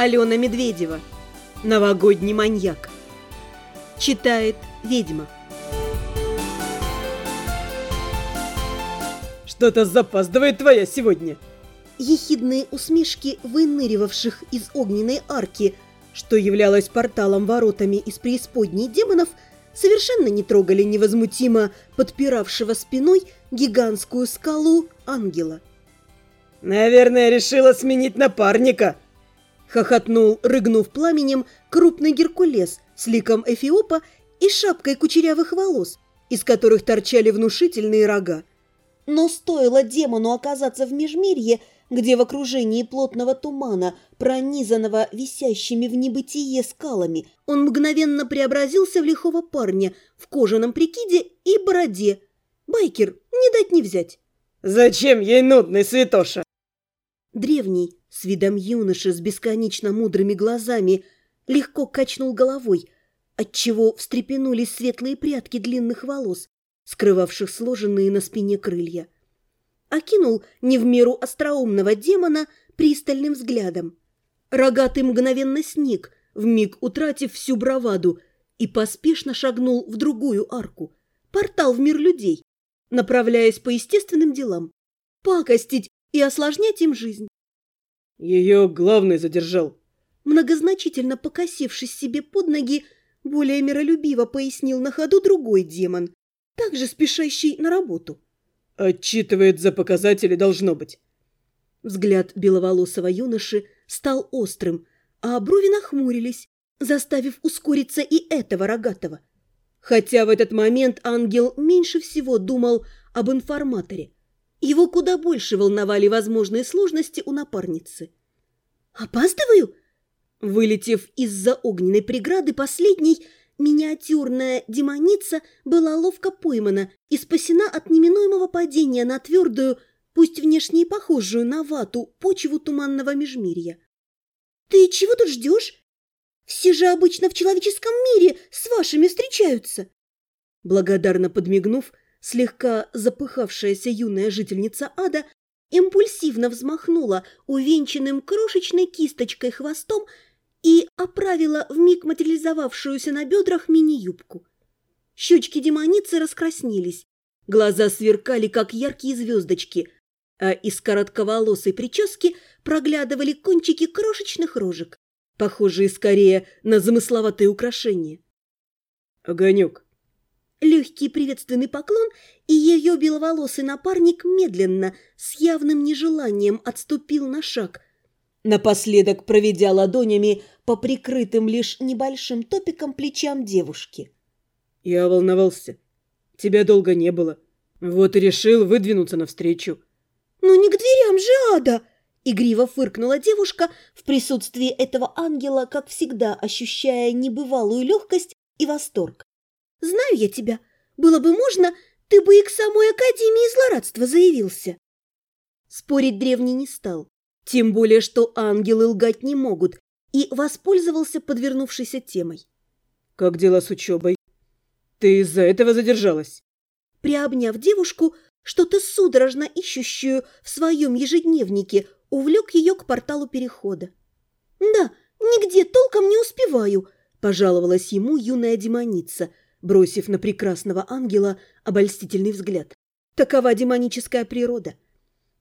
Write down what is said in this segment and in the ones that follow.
Алена Медведева. Новогодний маньяк. Читает ведьма. Что-то запаздывает твоя сегодня. Ехидные усмешки выныривавших из огненной арки, что являлось порталом-воротами из преисподней демонов, совершенно не трогали невозмутимо подпиравшего спиной гигантскую скалу ангела. «Наверное, решила сменить напарника», — хохотнул, рыгнув пламенем, крупный Геркулес с ликом Эфиопа и шапкой кучерявых волос, из которых торчали внушительные рога. Но стоило демону оказаться в Межмирье, где в окружении плотного тумана, пронизанного висящими в небытие скалами, он мгновенно преобразился в лихого парня в кожаном прикиде и бороде. Байкер, не дать не взять. «Зачем ей нудный святоша?» Древний, с видом юноши с бесконечно мудрыми глазами, легко качнул головой, отчего встрепенулись светлые прядки длинных волос, скрывавших сложенные на спине крылья окинул не в меру остроумного демона пристальным взглядом. Рогатый мгновенно сник, вмиг утратив всю браваду, и поспешно шагнул в другую арку, портал в мир людей, направляясь по естественным делам, пакостить и осложнять им жизнь. Ее главный задержал. Многозначительно покосившись себе под ноги, более миролюбиво пояснил на ходу другой демон, также спешащий на работу. Отчитывает за показатели должно быть. Взгляд беловолосого юноши стал острым, а брови нахмурились, заставив ускориться и этого рогатого. Хотя в этот момент ангел меньше всего думал об информаторе. Его куда больше волновали возможные сложности у напарницы. «Опаздываю?» Вылетев из-за огненной преграды, последний – Миниатюрная демоница была ловко поймана и спасена от неминуемого падения на твердую, пусть внешне и похожую на вату, почву туманного межмирья. «Ты чего тут ждешь? Все же обычно в человеческом мире с вашими встречаются!» Благодарно подмигнув, слегка запыхавшаяся юная жительница ада импульсивно взмахнула увенчанным крошечной кисточкой хвостом и оправила вмиг материализовавшуюся на бедрах мини-юбку. Щечки демоницы раскраснелись, глаза сверкали, как яркие звездочки, а из коротковолосой прически проглядывали кончики крошечных рожек, похожие скорее на замысловатые украшения. «Огонек!» Легкий приветственный поклон, и ее беловолосый напарник медленно, с явным нежеланием отступил на шаг – напоследок проведя ладонями по прикрытым лишь небольшим топиком плечам девушки. «Я волновался. Тебя долго не было. Вот и решил выдвинуться навстречу». «Ну не к дверям же, Ада!» Игриво фыркнула девушка в присутствии этого ангела, как всегда ощущая небывалую легкость и восторг. «Знаю я тебя. Было бы можно, ты бы и к самой Академии злорадства заявился». Спорить древний не стал. Тем более, что ангелы лгать не могут, и воспользовался подвернувшейся темой. «Как дела с учебой? Ты из-за этого задержалась?» Приобняв девушку, что-то судорожно ищущую в своем ежедневнике, увлек ее к порталу перехода. «Да, нигде толком не успеваю», – пожаловалась ему юная демоница, бросив на прекрасного ангела обольстительный взгляд. «Такова демоническая природа».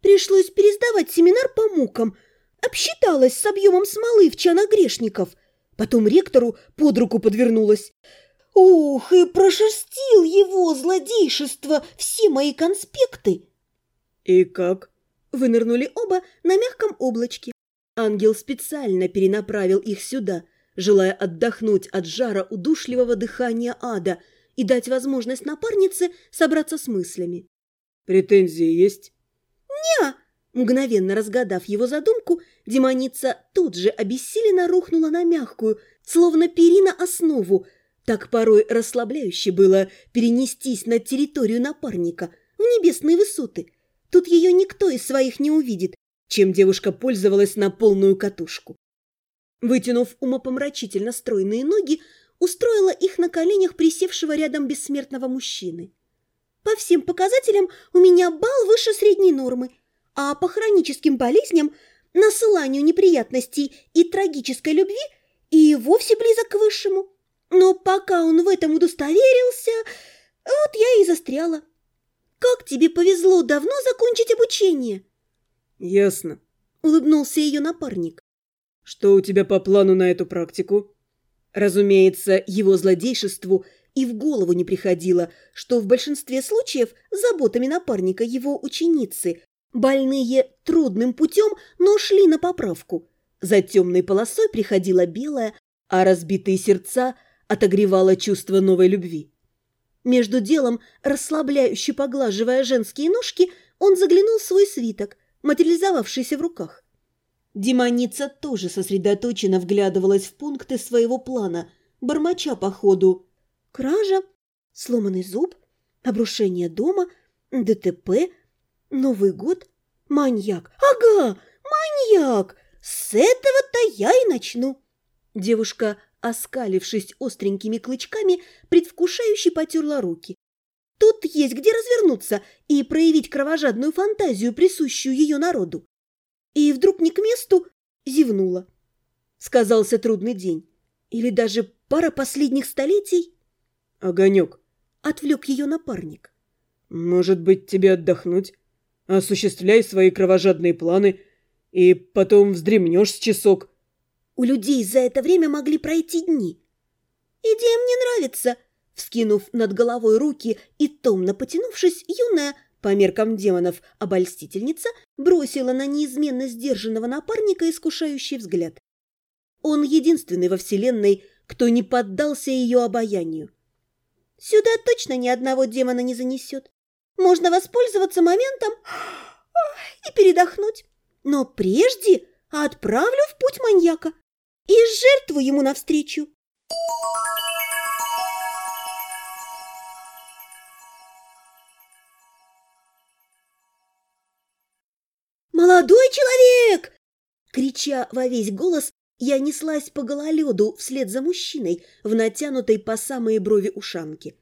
Пришлось пересдавать семинар по мукам. Обсчиталась с объемом смолы в чанах грешников. Потом ректору под руку подвернулась. Ух, и прошерстил его злодейшество все мои конспекты. И как? Вынырнули оба на мягком облачке. Ангел специально перенаправил их сюда, желая отдохнуть от жара удушливого дыхания ада и дать возможность напарнице собраться с мыслями. «Претензии есть?» «Не!» Мгновенно разгадав его задумку, демоница тут же обессиленно рухнула на мягкую, словно перина основу. Так порой расслабляюще было перенестись на территорию напарника, в небесные высоты. Тут ее никто из своих не увидит, чем девушка пользовалась на полную катушку. Вытянув умопомрачительно стройные ноги, устроила их на коленях присевшего рядом бессмертного мужчины. По всем показателям у меня балл выше средней нормы, а по хроническим болезням насыланию неприятностей и трагической любви и вовсе близок к высшему. Но пока он в этом удостоверился, вот я и застряла. Как тебе повезло давно закончить обучение? Ясно. Улыбнулся ее напарник. Что у тебя по плану на эту практику? Разумеется, его злодейшеству и в голову не приходило, что в большинстве случаев заботами напарника его ученицы, больные трудным путем, но шли на поправку. За темной полосой приходила белая, а разбитые сердца отогревало чувство новой любви. Между делом, расслабляюще поглаживая женские ножки, он заглянул в свой свиток, материализовавшийся в руках. Демоница тоже сосредоточенно вглядывалась в пункты своего плана, бормоча по ходу. Кража, сломанный зуб, обрушение дома, ДТП, Новый год, маньяк. Ага, маньяк! С этого-то я и начну. Девушка, оскалившись остренькими клычками, предвкушающе потерла руки. Тут есть где развернуться и проявить кровожадную фантазию, присущую ее народу. И вдруг не к месту зевнула. Сказался трудный день. Или даже пара последних столетий. Огонек. Отвлек ее напарник. Может быть, тебе отдохнуть? Осуществляй свои кровожадные планы, и потом вздремнешь с часок. У людей за это время могли пройти дни. «Идея мне нравится!» Вскинув над головой руки и томно потянувшись, юная, по меркам демонов, обольстительница бросила на неизменно сдержанного напарника искушающий взгляд. Он единственный во Вселенной, кто не поддался ее обаянию. «Сюда точно ни одного демона не занесет. Можно воспользоваться моментом и передохнуть. Но прежде отправлю в путь маньяка и жертву ему навстречу. «Молодой человек!» Крича во весь голос, я неслась по гололеду вслед за мужчиной в натянутой по самые брови ушанке.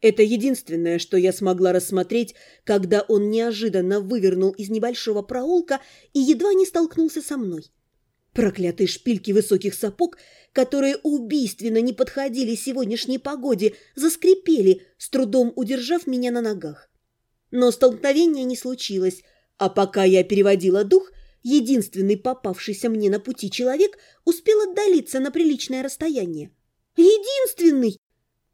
Это единственное, что я смогла рассмотреть, когда он неожиданно вывернул из небольшого проулка и едва не столкнулся со мной. Проклятые шпильки высоких сапог, которые убийственно не подходили сегодняшней погоде, заскрипели, с трудом удержав меня на ногах. Но столкновения не случилось, а пока я переводила дух, единственный попавшийся мне на пути человек успел отдалиться на приличное расстояние. Единственный!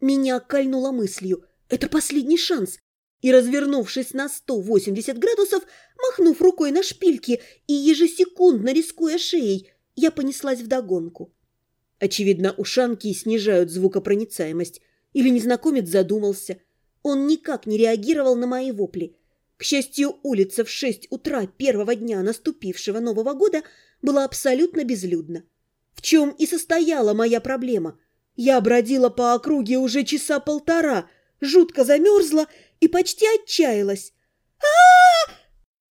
Меня кольнуло мыслью. Это последний шанс и, развернувшись на 180 градусов, махнув рукой на шпильки и ежесекундно рискуя шеей, я понеслась вдогонку. Очевидно, ушанки снижают звукопроницаемость, или незнакомец задумался. Он никак не реагировал на мои вопли. К счастью, улица в шесть утра первого дня наступившего Нового года была абсолютно безлюдна. В чем и состояла моя проблема. Я бродила по округе уже часа полтора, жутко замерзла и почти отчаялась. а, -а, -а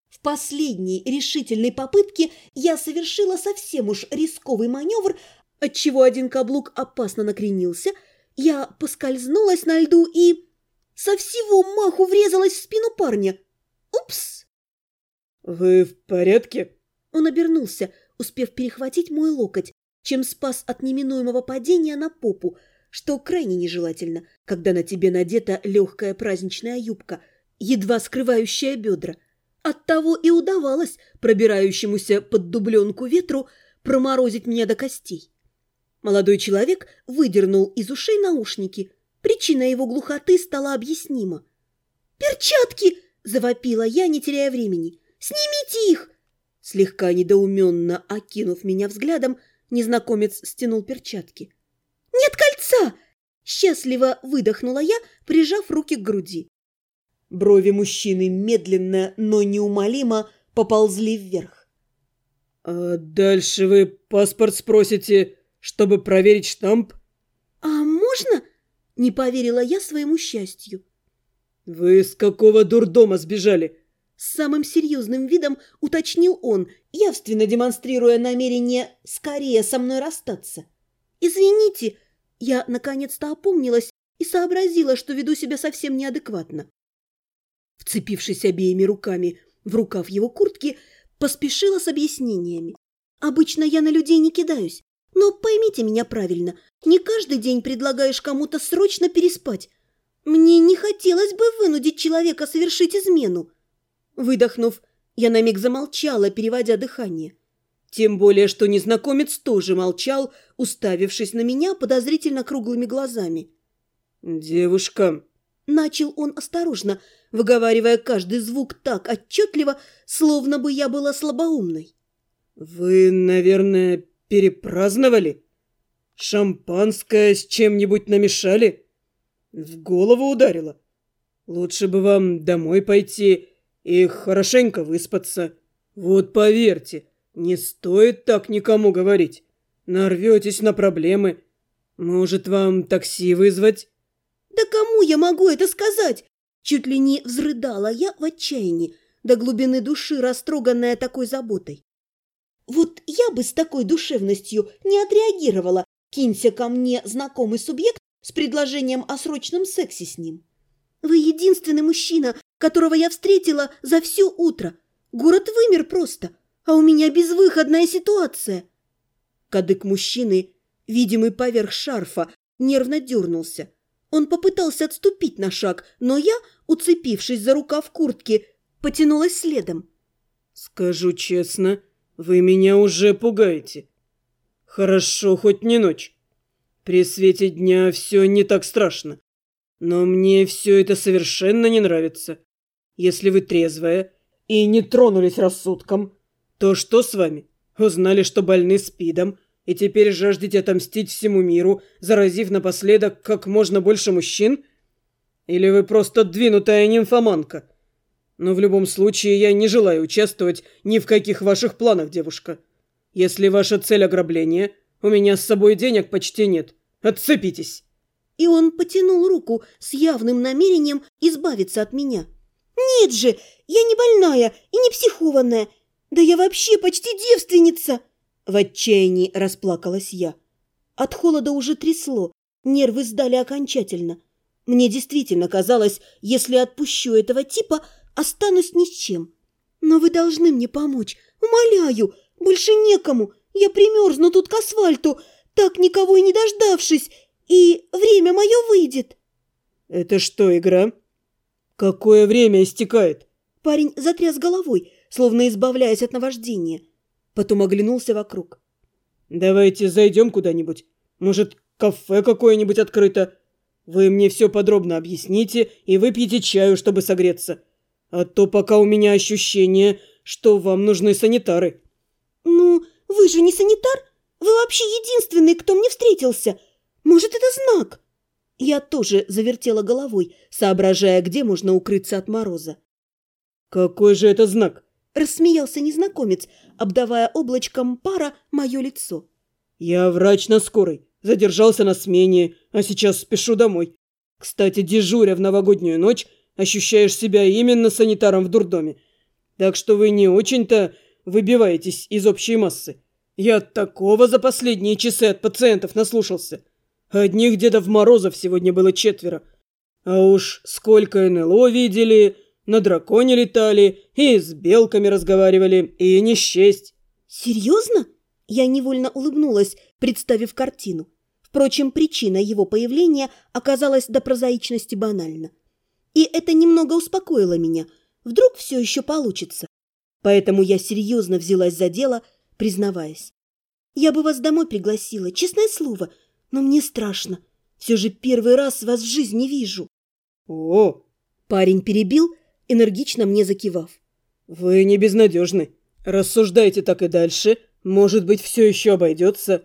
В последней решительной попытке я совершила совсем уж рисковый маневр, отчего один каблук опасно накренился, я поскользнулась на льду и со всего маху врезалась в спину парня. Упс! «Вы в порядке?» Он обернулся, успев перехватить мой локоть, чем спас от неминуемого падения на попу, что крайне нежелательно, когда на тебе надета легкая праздничная юбка, едва скрывающая бедра. Оттого и удавалось пробирающемуся под дубленку ветру проморозить меня до костей. Молодой человек выдернул из ушей наушники. Причина его глухоты стала объяснима. «Перчатки!» – завопила я, не теряя времени. «Снимите их!» Слегка недоуменно окинув меня взглядом, незнакомец стянул перчатки. «Нет кольца!» – счастливо выдохнула я, прижав руки к груди. Брови мужчины медленно, но неумолимо поползли вверх. «А дальше вы паспорт спросите, чтобы проверить штамп?» «А можно?» – не поверила я своему счастью. «Вы с какого дурдома сбежали?» С самым серьезным видом уточнил он, явственно демонстрируя намерение скорее со мной расстаться. «Извините», я наконец-то опомнилась и сообразила, что веду себя совсем неадекватно. Вцепившись обеими руками в рукав его куртки, Поспешила с объяснениями. Обычно я на людей не кидаюсь, но поймите меня правильно, не каждый день предлагаешь кому-то срочно переспать. Мне не хотелось бы вынудить человека совершить измену. Выдохнув, я на миг замолчала, переводя дыхание. Тем более, что незнакомец тоже молчал, уставившись на меня подозрительно круглыми глазами. «Девушка...» Начал он осторожно, выговаривая каждый звук так отчетливо, словно бы я была слабоумной. «Вы, наверное, перепраздновали? Шампанское с чем-нибудь намешали? В голову ударило? Лучше бы вам домой пойти и хорошенько выспаться. Вот поверьте, не стоит так никому говорить. Нарветесь на проблемы. Может, вам такси вызвать?» «Да кому я могу это сказать?» Чуть ли не взрыдала я в отчаянии, до глубины души растроганная такой заботой. Вот я бы с такой душевностью не отреагировала, кинься ко мне знакомый субъект с предложением о срочном сексе с ним. Вы единственный мужчина, которого я встретила за все утро. Город вымер просто, а у меня безвыходная ситуация. Кадык мужчины, видимый поверх шарфа, нервно дернулся. Он попытался отступить на шаг, но я, уцепившись за рукав куртки, потянулась следом. «Скажу честно, вы меня уже пугаете. Хорошо, хоть не ночь. При свете дня все не так страшно. Но мне все это совершенно не нравится. Если вы трезвая и не тронулись рассудком, то что с вами? Узнали, что больны спидом, и теперь жаждете отомстить всему миру, заразив напоследок как можно больше мужчин? Или вы просто двинутая нимфоманка? Но в любом случае я не желаю участвовать ни в каких ваших планах, девушка. Если ваша цель ограбление, у меня с собой денег почти нет. Отцепитесь!» И он потянул руку с явным намерением избавиться от меня. «Нет же, я не больная и не психованная. Да я вообще почти девственница!» В отчаянии расплакалась я. От холода уже трясло, нервы сдали окончательно. Мне действительно казалось, если отпущу этого типа, останусь ни с чем. Но вы должны мне помочь, умоляю, больше некому. Я примерзну тут к асфальту, так никого и не дождавшись, и время мое выйдет. Это что, игра? Какое время истекает? Парень затряс головой, словно избавляясь от наваждения. Потом оглянулся вокруг. «Давайте зайдем куда-нибудь. Может, кафе какое-нибудь открыто? Вы мне все подробно объясните и выпьете чаю, чтобы согреться. А то пока у меня ощущение, что вам нужны санитары». «Ну, вы же не санитар? Вы вообще единственный, кто мне встретился. Может, это знак?» Я тоже завертела головой, соображая, где можно укрыться от мороза. «Какой же это знак?» Рассмеялся незнакомец, обдавая облачком пара мое лицо. «Я врач на скорой. Задержался на смене, а сейчас спешу домой. Кстати, дежуря в новогоднюю ночь, ощущаешь себя именно санитаром в дурдоме. Так что вы не очень-то выбиваетесь из общей массы. Я такого за последние часы от пациентов наслушался. Одних Дедов Морозов сегодня было четверо. А уж сколько НЛО видели, на драконе летали, и с белками разговаривали, и не счесть. «Серьезно?» Я невольно улыбнулась, представив картину. Впрочем, причина его появления оказалась до прозаичности банальна. И это немного успокоило меня. Вдруг все еще получится. Поэтому я серьезно взялась за дело, признаваясь. Я бы вас домой пригласила, честное слово, но мне страшно. Все же первый раз вас в жизни вижу. О! Парень перебил, энергично мне закивав. «Вы не безнадежны. Рассуждайте так и дальше. Может быть, все еще обойдется».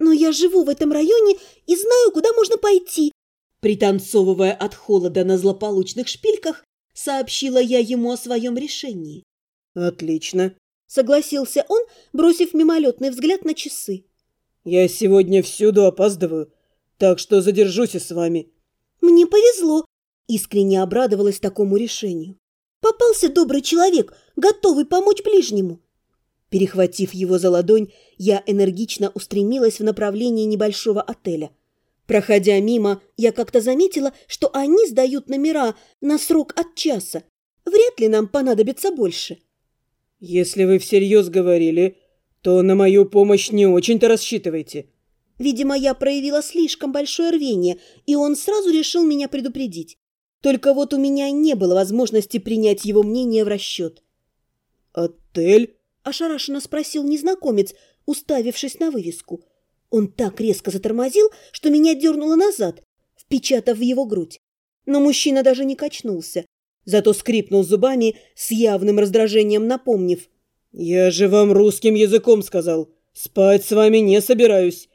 «Но я живу в этом районе и знаю, куда можно пойти». Пританцовывая от холода на злополучных шпильках, сообщила я ему о своем решении. «Отлично», — согласился он, бросив мимолетный взгляд на часы. «Я сегодня всюду опаздываю, так что задержусь и с вами». «Мне повезло», — искренне обрадовалась такому решению. Попался добрый человек, готовый помочь ближнему. Перехватив его за ладонь, я энергично устремилась в направлении небольшого отеля. Проходя мимо, я как-то заметила, что они сдают номера на срок от часа. Вряд ли нам понадобится больше. Если вы всерьез говорили, то на мою помощь не очень-то рассчитывайте. Видимо, я проявила слишком большое рвение, и он сразу решил меня предупредить. Только вот у меня не было возможности принять его мнение в расчет. «Отель?» – ошарашенно спросил незнакомец, уставившись на вывеску. Он так резко затормозил, что меня дернуло назад, впечатав в его грудь. Но мужчина даже не качнулся, зато скрипнул зубами с явным раздражением, напомнив. «Я же вам русским языком сказал. Спать с вами не собираюсь».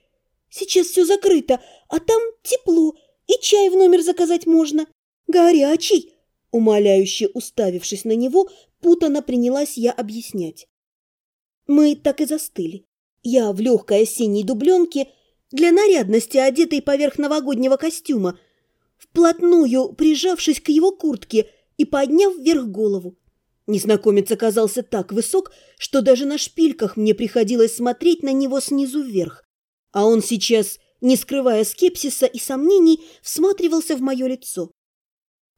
«Сейчас все закрыто, а там тепло, и чай в номер заказать можно. Горячий!» Умоляюще уставившись на него, путано принялась я объяснять. Мы так и застыли. Я в легкой осенней дубленке, для нарядности одетой поверх новогоднего костюма, вплотную прижавшись к его куртке и подняв вверх голову. Незнакомец оказался так высок, что даже на шпильках мне приходилось смотреть на него снизу вверх. А он сейчас, не скрывая скепсиса и сомнений, всматривался в мое лицо.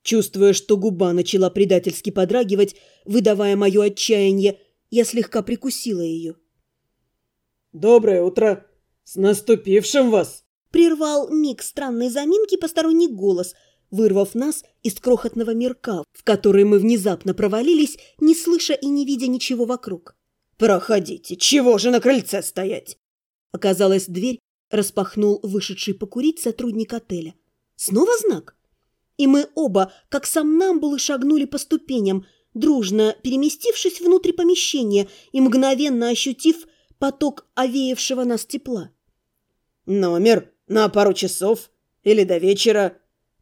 Чувствуя, что губа начала предательски подрагивать, выдавая мое отчаяние, я слегка прикусила ее. «Доброе утро! С наступившим вас!» Прервал миг странной заминки посторонний голос, вырвав нас из крохотного мирка, в который мы внезапно провалились, не слыша и не видя ничего вокруг. «Проходите! Чего же на крыльце стоять?» Оказалось, дверь распахнул вышедший покурить сотрудник отеля. Снова знак? И мы оба, как сам нам было, шагнули по ступеням, дружно переместившись внутрь помещения и мгновенно ощутив поток овеявшего нас тепла. «Номер на пару часов или до вечера?»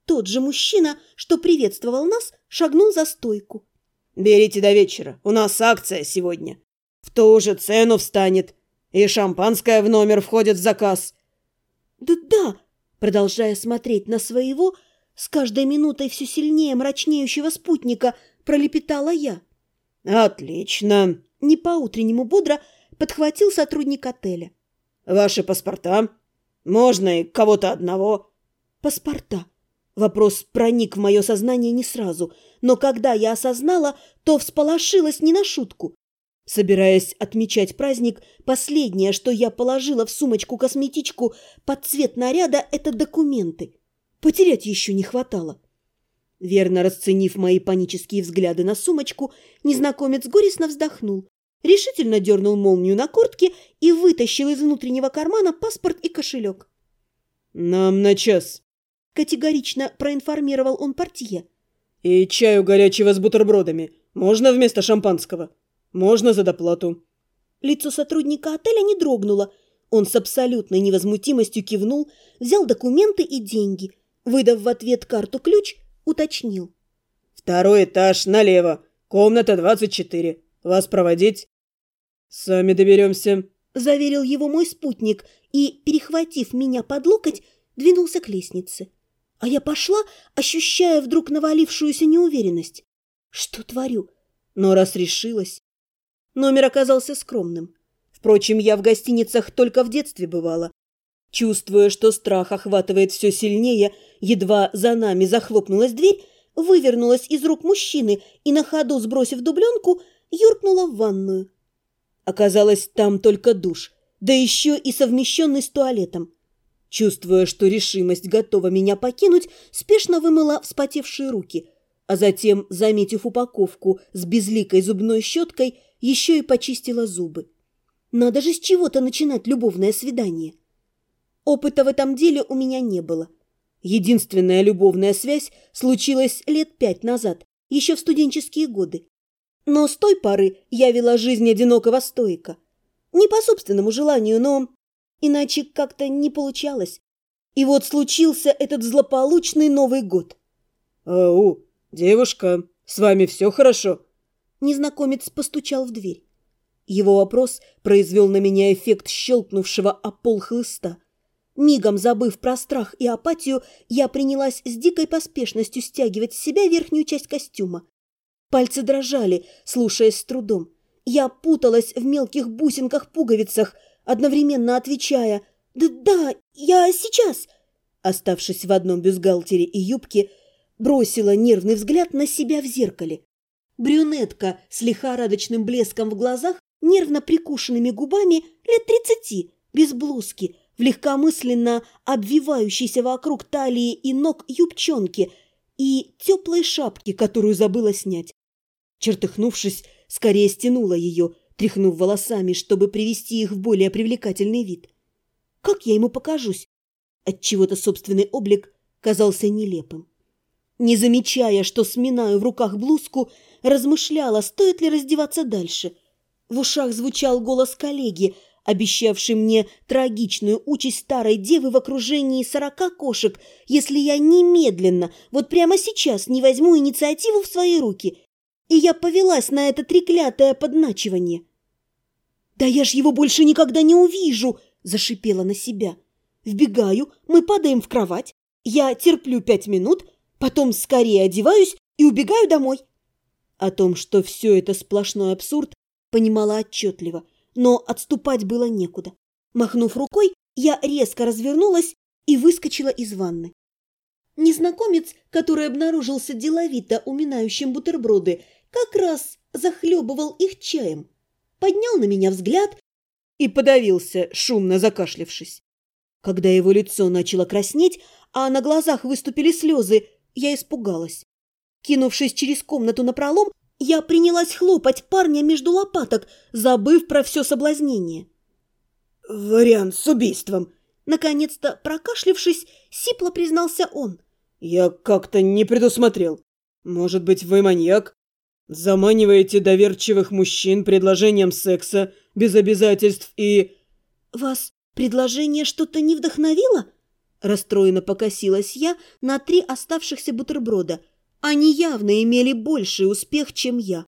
Тот же мужчина, что приветствовал нас, шагнул за стойку. «Берите до вечера, у нас акция сегодня. В ту же цену встанет, и шампанское в номер входит в заказ». «Да-да», продолжая смотреть на своего, с каждой минутой все сильнее мрачнеющего спутника, пролепетала я. «Отлично!» Не по-утреннему бодро подхватил сотрудник отеля. «Ваши паспорта? Можно и кого-то одного?» «Паспорта?» Вопрос проник в мое сознание не сразу, но когда я осознала, то всполошилась не на шутку. Собираясь отмечать праздник, последнее, что я положила в сумочку-косметичку под цвет наряда, это документы. Потерять еще не хватало. Верно расценив мои панические взгляды на сумочку, незнакомец горестно вздохнул, решительно дернул молнию на куртке и вытащил из внутреннего кармана паспорт и кошелек. «Нам на час», — категорично проинформировал он портье. «И чаю горячего с бутербродами. Можно вместо шампанского? Можно за доплату». Лицо сотрудника отеля не дрогнуло. Он с абсолютной невозмутимостью кивнул, взял документы и деньги, выдав в ответ карту-ключ, уточнил. «Второй этаж, налево, комната двадцать четыре. Вас проводить?» «Сами доберемся», – заверил его мой спутник и, перехватив меня под локоть, двинулся к лестнице. А я пошла, ощущая вдруг навалившуюся неуверенность. Что творю? Но раз решилась... Номер оказался скромным. Впрочем, я в гостиницах только в детстве бывала. Чувствуя, что страх охватывает все сильнее, едва за нами захлопнулась дверь, вывернулась из рук мужчины и на ходу, сбросив дубленку, юркнула в ванную. Оказалось, там только душ, да еще и совмещенный с туалетом. Чувствуя, что решимость готова меня покинуть, спешно вымыла вспотевшие руки, а затем, заметив упаковку с безликой зубной щеткой, еще и почистила зубы. Надо же с чего-то начинать любовное свидание. Опыта в этом деле у меня не было. Единственная любовная связь случилась лет пять назад, еще в студенческие годы. Но с той поры я вела жизнь одинокого стойка. Не по собственному желанию, но иначе как-то не получалось. И вот случился этот злополучный Новый год. «Ау, девушка, с вами все хорошо?» Незнакомец постучал в дверь. Его вопрос произвел на меня эффект щелкнувшего о пол хлыста. Мигом забыв про страх и апатию, я принялась с дикой поспешностью стягивать с себя верхнюю часть костюма. Пальцы дрожали, слушаясь с трудом. Я путалась в мелких бусинках-пуговицах, одновременно отвечая «Да-да, я сейчас!» Оставшись в одном бюстгальтере и юбке, бросила нервный взгляд на себя в зеркале. Брюнетка с лихорадочным блеском в глазах, нервно прикушенными губами, лет тридцати, без блузки, в легкомысленно обвивающейся вокруг талии и ног юбчонке и теплой шапке, которую забыла снять. Чертыхнувшись, скорее стянула ее, тряхнув волосами, чтобы привести их в более привлекательный вид. Как я ему покажусь? Отчего-то собственный облик казался нелепым. Не замечая, что сминаю в руках блузку, размышляла, стоит ли раздеваться дальше. В ушах звучал голос коллеги, обещавший мне трагичную участь старой девы в окружении сорока кошек, если я немедленно, вот прямо сейчас, не возьму инициативу в свои руки. И я повелась на это треклятое подначивание. «Да я ж его больше никогда не увижу!» – зашипела на себя. Вбегаю, мы падаем в кровать, я терплю пять минут, потом скорее одеваюсь и убегаю домой. О том, что все это сплошной абсурд, понимала отчетливо, но отступать было некуда. Махнув рукой, я резко развернулась и выскочила из ванны. Незнакомец, который обнаружился деловито уминающим бутерброды, как раз захлебывал их чаем, поднял на меня взгляд и подавился, шумно закашлявшись. Когда его лицо начало краснеть, а на глазах выступили слезы, я испугалась. Кинувшись через комнату на пролом, я принялась хлопать парня между лопаток, забыв про все соблазнение. «Вариант с убийством!» Наконец-то, прокашлившись, сипло признался он. «Я как-то не предусмотрел. Может быть, вы маньяк? Заманиваете доверчивых мужчин предложением секса без обязательств и...» «Вас предложение что-то не вдохновило?» Расстроенно покосилась я на три оставшихся бутерброда. Они явно имели больший успех, чем я.